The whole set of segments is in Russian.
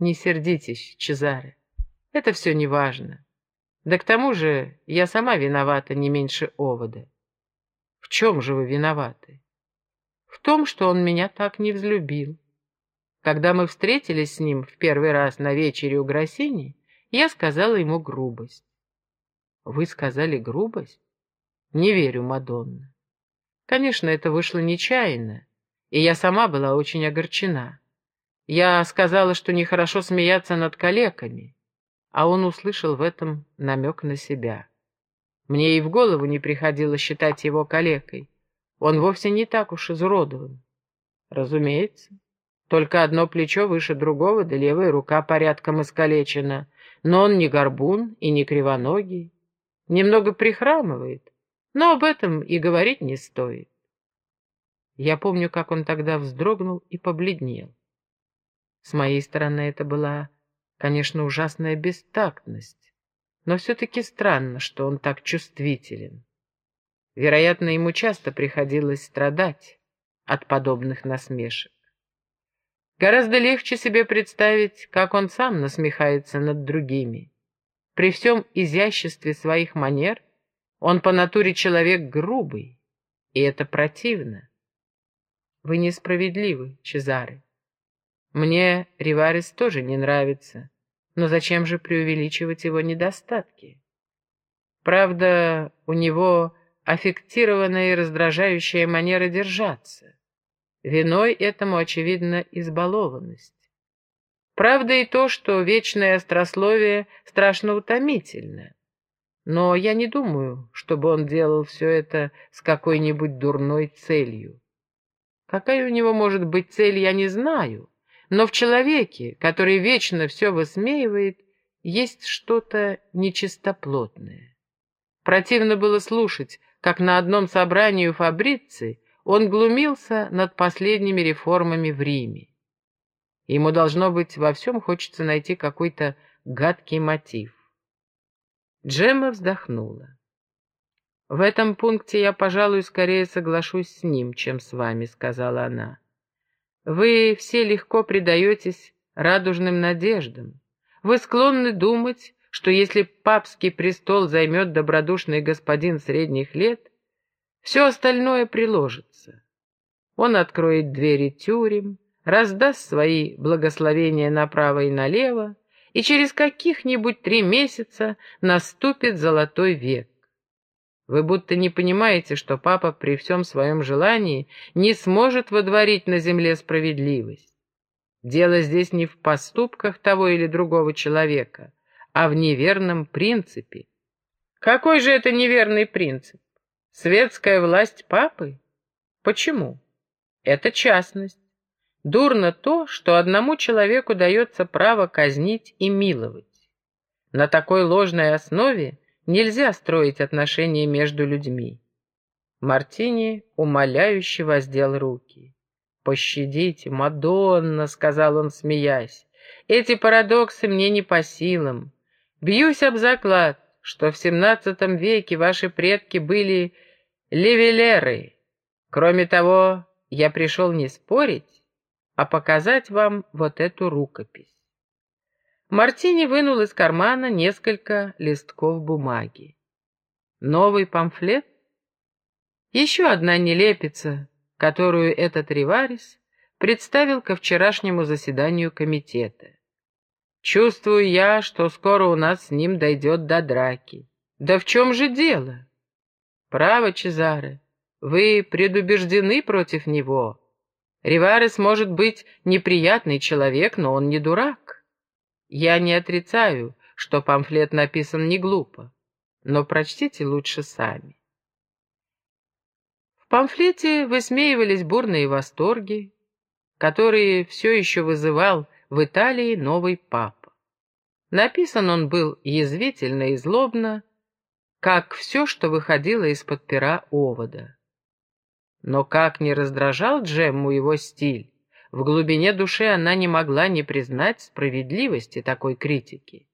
Не сердитесь, Чезаре. Это все не важно. Да к тому же я сама виновата не меньше овода. В чем же вы виноваты? В том, что он меня так не взлюбил. Когда мы встретились с ним в первый раз на вечере у Гроссини, я сказала ему грубость. Вы сказали грубость? Не верю, Мадонна. Конечно, это вышло нечаянно, и я сама была очень огорчена. Я сказала, что нехорошо смеяться над калеками, а он услышал в этом намек на себя. Мне и в голову не приходило считать его калекой. Он вовсе не так уж изуродован. Разумеется. Только одно плечо выше другого, да левая рука порядком искалечена. Но он не горбун и не кривоногий. Немного прихрамывает, но об этом и говорить не стоит. Я помню, как он тогда вздрогнул и побледнел. С моей стороны это была, конечно, ужасная бестактность, но все-таки странно, что он так чувствителен. Вероятно, ему часто приходилось страдать от подобных насмешек. Гораздо легче себе представить, как он сам насмехается над другими. При всем изяществе своих манер он по натуре человек грубый, и это противно. Вы несправедливы, Чезаре. Мне Риварес тоже не нравится, но зачем же преувеличивать его недостатки? Правда, у него аффектированная и раздражающая манера держаться. Виной этому, очевидно, избалованность. Правда и то, что вечное острословие страшно утомительно. Но я не думаю, чтобы он делал все это с какой-нибудь дурной целью. Какая у него может быть цель, я не знаю, но в человеке, который вечно все высмеивает, есть что-то нечистоплотное. Противно было слушать, как на одном собрании у Фабриции он глумился над последними реформами в Риме. Ему, должно быть, во всем хочется найти какой-то гадкий мотив. Джемма вздохнула. «В этом пункте я, пожалуй, скорее соглашусь с ним, чем с вами», — сказала она. «Вы все легко предаетесь радужным надеждам. Вы склонны думать, что если папский престол займет добродушный господин средних лет, все остальное приложится. Он откроет двери тюрем, раздаст свои благословения направо и налево, и через каких-нибудь три месяца наступит золотой век. Вы будто не понимаете, что папа при всем своем желании не сможет водворить на земле справедливость. Дело здесь не в поступках того или другого человека, а в неверном принципе. Какой же это неверный принцип? Светская власть папы? Почему? Это частность. Дурно то, что одному человеку дается право казнить и миловать. На такой ложной основе Нельзя строить отношения между людьми. Мартини умоляюще воздел руки. «Пощадите, Мадонна», — сказал он, смеясь. «Эти парадоксы мне не по силам. Бьюсь об заклад, что в семнадцатом веке ваши предки были левелеры. Кроме того, я пришел не спорить, а показать вам вот эту рукопись. Мартини вынул из кармана несколько листков бумаги. Новый памфлет? Еще одна нелепица, которую этот Риварис представил ко вчерашнему заседанию комитета. Чувствую я, что скоро у нас с ним дойдет до драки. Да в чем же дело? Право, Чезаре, вы предубеждены против него. Риварес может быть неприятный человек, но он не дурак. Я не отрицаю, что памфлет написан не глупо, но прочтите лучше сами. В памфлете высмеивались бурные восторги, которые все еще вызывал в Италии новый папа. Написан он был язвительно и злобно, как все, что выходило из-под пера овода. Но как не раздражал Джемму его стиль, в глубине души она не могла не признать справедливости такой критики.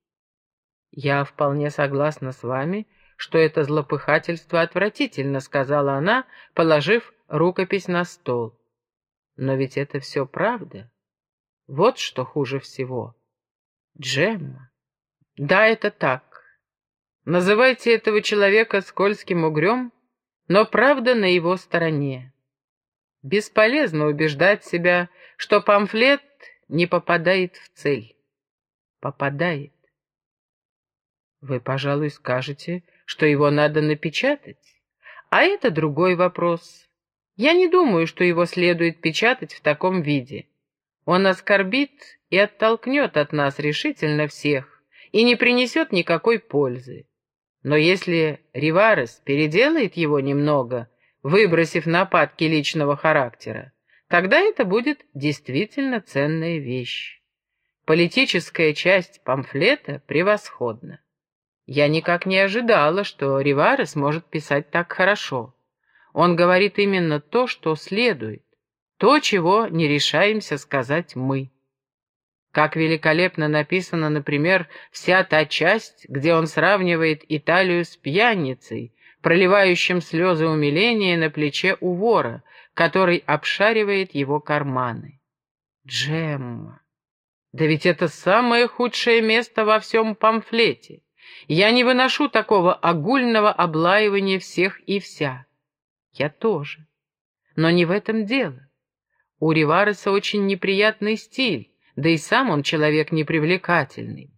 «Я вполне согласна с вами, что это злопыхательство отвратительно», — сказала она, положив рукопись на стол. «Но ведь это все правда. Вот что хуже всего. Джемма. Да, это так. Называйте этого человека скользким угрем, но правда на его стороне. Бесполезно убеждать себя, что памфлет не попадает в цель. Попадает. Вы, пожалуй, скажете, что его надо напечатать. А это другой вопрос. Я не думаю, что его следует печатать в таком виде. Он оскорбит и оттолкнет от нас решительно всех и не принесет никакой пользы. Но если Риварес переделает его немного, выбросив нападки личного характера, тогда это будет действительно ценная вещь. Политическая часть памфлета превосходна. Я никак не ожидала, что Риварес может писать так хорошо. Он говорит именно то, что следует, то, чего не решаемся сказать мы. Как великолепно написана, например, вся та часть, где он сравнивает Италию с пьяницей, проливающим слезы умиления на плече у вора, который обшаривает его карманы. Джемма. Да ведь это самое худшее место во всем памфлете. Я не выношу такого огульного облаивания всех и вся. Я тоже. Но не в этом дело. У Ривареса очень неприятный стиль, да и сам он человек непривлекательный.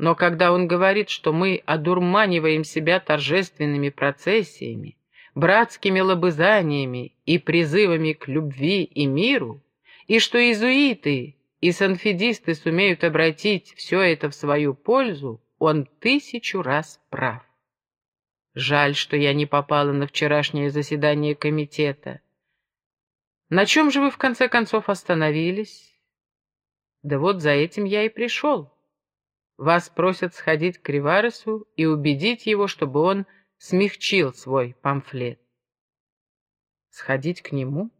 Но когда он говорит, что мы одурманиваем себя торжественными процессиями, братскими лобызаниями и призывами к любви и миру, и что иезуиты и санфедисты сумеют обратить все это в свою пользу, он тысячу раз прав. Жаль, что я не попала на вчерашнее заседание комитета. На чем же вы в конце концов остановились? Да вот за этим я и пришел. Вас просят сходить к Риваресу и убедить его, чтобы он смягчил свой памфлет. Сходить к нему?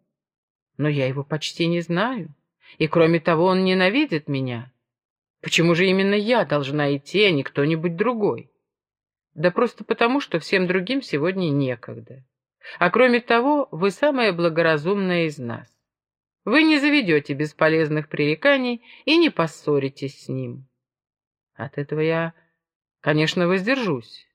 Но я его почти не знаю. И кроме того, он ненавидит меня. Почему же именно я должна идти, а не кто-нибудь другой? Да просто потому, что всем другим сегодня некогда. А кроме того, вы самая благоразумная из нас. Вы не заведете бесполезных пререканий и не поссоритесь с ним. От этого я, конечно, воздержусь.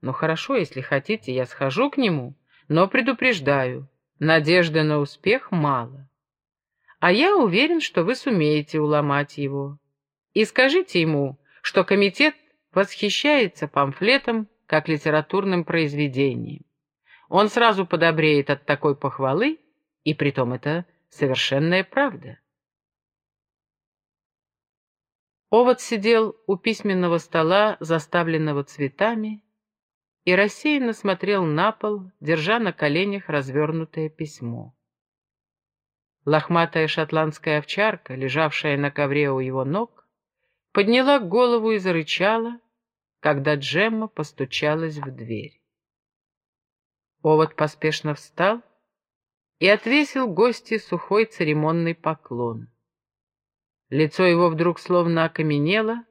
Но хорошо, если хотите, я схожу к нему, но предупреждаю, надежды на успех мало. А я уверен, что вы сумеете уломать его. И скажите ему, что комитет восхищается памфлетом как литературным произведением. Он сразу подобреет от такой похвалы, и притом это совершенная правда. Овод сидел у письменного стола, заставленного цветами, и рассеянно смотрел на пол, держа на коленях развернутое письмо. Лохматая шотландская овчарка, лежавшая на ковре у его ног, подняла голову и зарычала, когда Джемма постучалась в дверь. Овод поспешно встал и отвесил гости сухой церемонный поклон. Лицо его вдруг словно окаменело,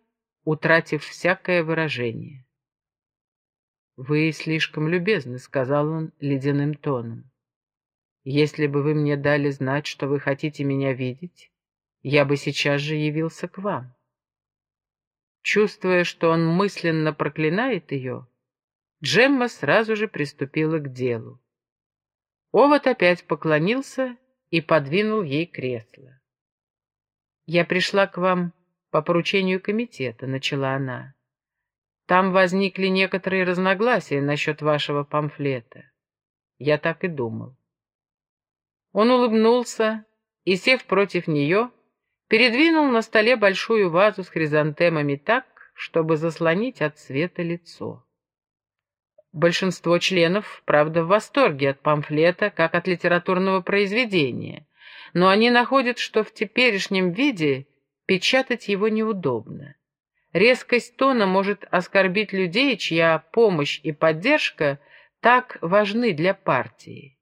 утратив всякое выражение. «Вы слишком любезны», — сказал он ледяным тоном. «Если бы вы мне дали знать, что вы хотите меня видеть, я бы сейчас же явился к вам». Чувствуя, что он мысленно проклинает ее, Джемма сразу же приступила к делу. Овод опять поклонился и подвинул ей кресло. «Я пришла к вам по поручению комитета», — начала она. «Там возникли некоторые разногласия насчет вашего памфлета. Я так и думал». Он улыбнулся и, сев против нее, передвинул на столе большую вазу с хризантемами так, чтобы заслонить от света лицо. Большинство членов, правда, в восторге от памфлета, как от литературного произведения, но они находят, что в теперешнем виде печатать его неудобно. Резкость тона может оскорбить людей, чья помощь и поддержка так важны для партии.